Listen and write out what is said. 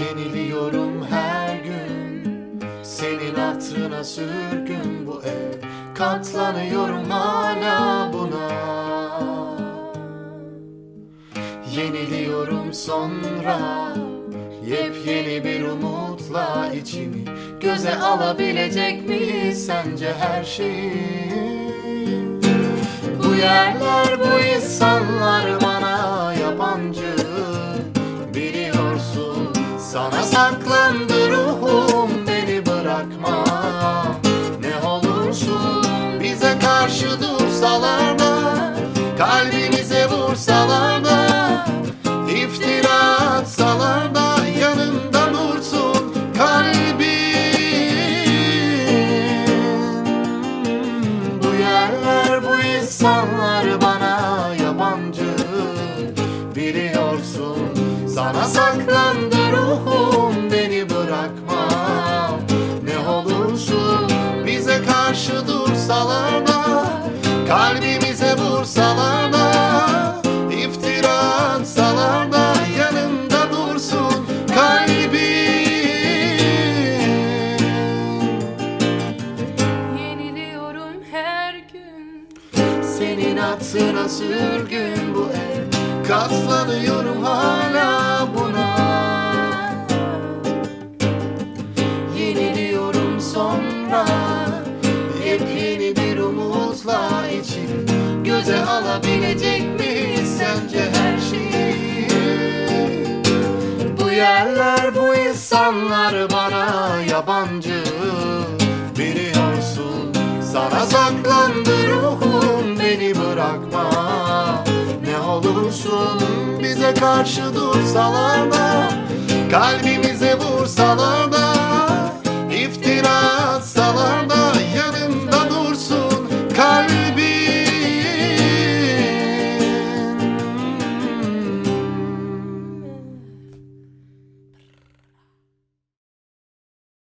Yeniliyorum her gün. Senin hatırına sürgün bu ev. Katlanıyorum hala buna. Yeniliyorum sonra. Yepyeni bir umutla içimi Göze alabilecek miyiz sence her şeyi? Bu yerler bu insanlar sana saklandı ruhum beni bırakma. Ne olursun bize karşı dursalar da Kalbimize vursalar da İftira atsalar da yanında dursun kalbim Bu yerler bu insanlar bana yabancı. Biliyorsun sana saklandı ruhum beni bırakma. Ne olursun bize karşı dursalar da Kalbimize vursalar da iftira atsalar da yanında dursun kalbim. Yeniliyorum her gün. Senin hatırına sürgün bu ev Katlanıyorum hala sonra Yepyeni bir umutla içim Göze alabilecek miyiz sence her şeyi? Bu yerler bu insanlar bana yabancı. Biliyorsun sana saklandı ruhum beni bırakma. Ne olursun bize karşı dursalar da Kalbimize vursalar da